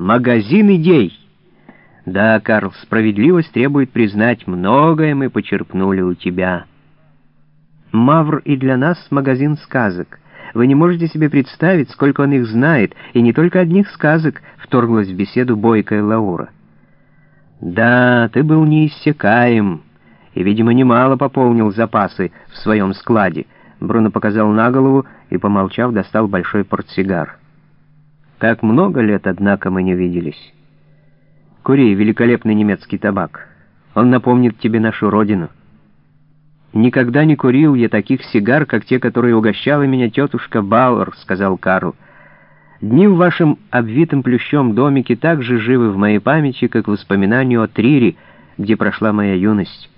Магазин идей. Да, Карл, справедливость требует признать, многое мы почерпнули у тебя. Мавр и для нас магазин сказок. Вы не можете себе представить, сколько он их знает, и не только одних сказок, вторглась в беседу бойкая Лаура. Да, ты был неиссякаем, и, видимо, немало пополнил запасы в своем складе. Бруно показал на голову и, помолчав, достал большой портсигар. Как много лет, однако, мы не виделись. Кури, великолепный немецкий табак. Он напомнит тебе нашу родину. «Никогда не курил я таких сигар, как те, которые угощала меня тетушка Бауэр», — сказал Карл. «Дни в вашем обвитом плющом домике так же живы в моей памяти, как воспоминанию о Трире, где прошла моя юность.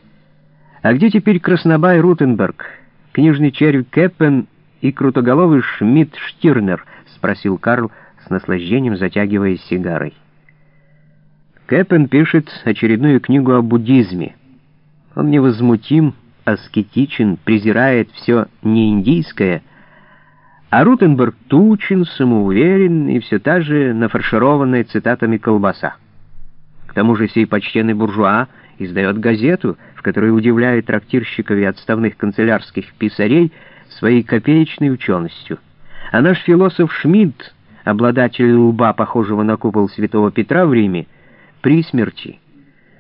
А где теперь Краснобай Рутенберг, книжный червь Кэппен и крутоголовый Шмидт Штирнер?» — спросил Карл с наслаждением, затягиваясь сигарой. Кэппен пишет очередную книгу о буддизме. Он невозмутим, аскетичен, презирает все неиндийское, а Рутенберг тучен, самоуверен и все та же нафаршированная цитатами колбаса. К тому же сей почтенный буржуа издает газету, в которой удивляет трактирщиков и отставных канцелярских писарей своей копеечной ученостью. А наш философ Шмидт, обладатель лба, похожего на купол святого Петра в Риме, при смерти.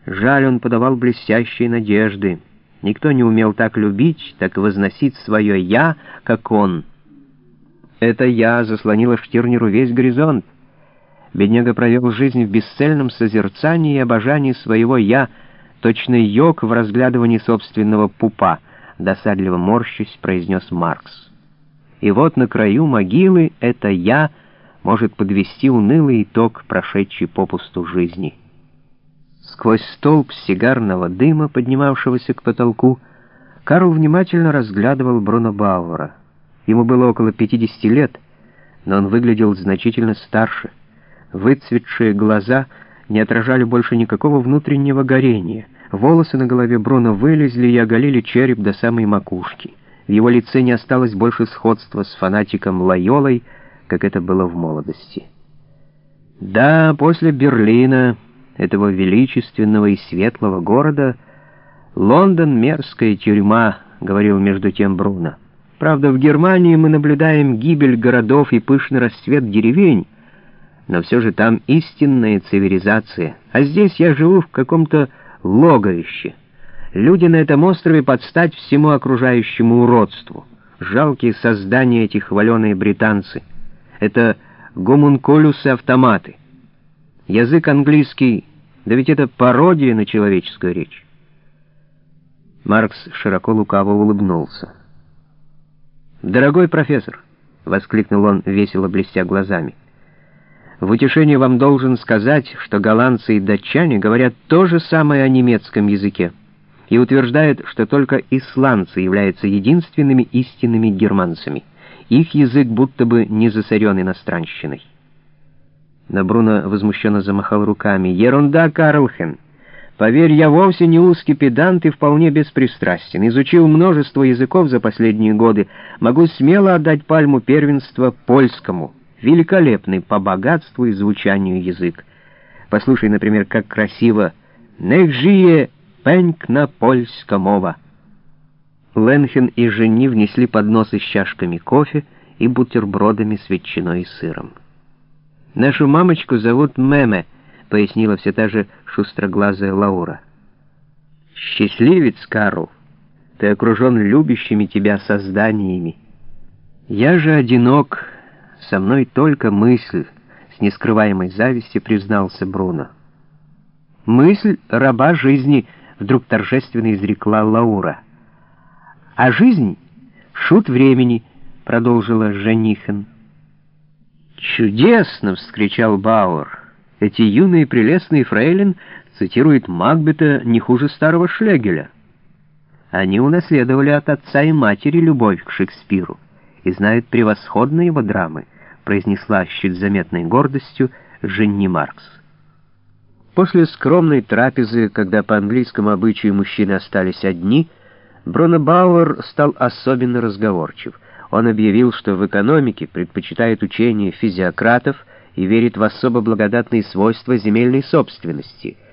Жаль, он подавал блестящие надежды. Никто не умел так любить, так возносить свое «я», как он. Это «я» заслонило Штирнеру весь горизонт. Бедняга провел жизнь в бесцельном созерцании и обожании своего «я», точно йог в разглядывании собственного пупа, досадливо морщись, произнес Маркс. И вот на краю могилы это «я» может подвести унылый итог прошедшей попусту жизни. Сквозь столб сигарного дыма, поднимавшегося к потолку, Карл внимательно разглядывал Бруно Бауэра. Ему было около 50 лет, но он выглядел значительно старше. Выцветшие глаза не отражали больше никакого внутреннего горения. Волосы на голове Бруно вылезли и оголили череп до самой макушки. В его лице не осталось больше сходства с фанатиком Лайолой, как это было в молодости. Да, после Берлина этого величественного и светлого города, Лондон — мерзкая тюрьма, — говорил между тем Бруно. Правда, в Германии мы наблюдаем гибель городов и пышный расцвет деревень, но все же там истинная цивилизация. А здесь я живу в каком-то логовище. Люди на этом острове подстать всему окружающему уродству. Жалкие создания эти хваленые британцы. Это гомункулюсы-автоматы. Язык английский, да ведь это пародия на человеческую речь. Маркс широко лукаво улыбнулся. «Дорогой профессор!» — воскликнул он, весело блестя глазами. «В утешение вам должен сказать, что голландцы и датчане говорят то же самое о немецком языке и утверждают, что только исландцы являются единственными истинными германцами. Их язык будто бы не засорен иностранщиной». Но Бруно возмущенно замахал руками. «Ерунда, Карлхен! Поверь, я вовсе не узкий педант и вполне беспристрастен. Изучил множество языков за последние годы. Могу смело отдать пальму первенства польскому. Великолепный по богатству и звучанию язык. Послушай, например, как красиво «Нех жие пенькна польска мова». Ленхен и жени внесли подносы с чашками кофе и бутербродами с ветчиной и сыром. «Нашу мамочку зовут Меме», — пояснила все та же шустроглазая Лаура. «Счастливец, Карл! Ты окружен любящими тебя созданиями. Я же одинок, со мной только мысль», — с нескрываемой завистью признался Бруно. «Мысль раба жизни», — вдруг торжественно изрекла Лаура. «А жизнь — шут времени», — продолжила Женихен. «Чудесно!» — вскричал Бауэр. «Эти юные прелестные фрейлин цитируют Макбета не хуже старого Шлегеля. Они унаследовали от отца и матери любовь к Шекспиру и знают превосходно его драмы», — произнесла с чуть заметной гордостью Женни Маркс. После скромной трапезы, когда по английскому обычаю мужчины остались одни, Бруно Бауэр стал особенно разговорчив — он объявил, что в экономике предпочитает учение физиократов и верит в особо благодатные свойства земельной собственности —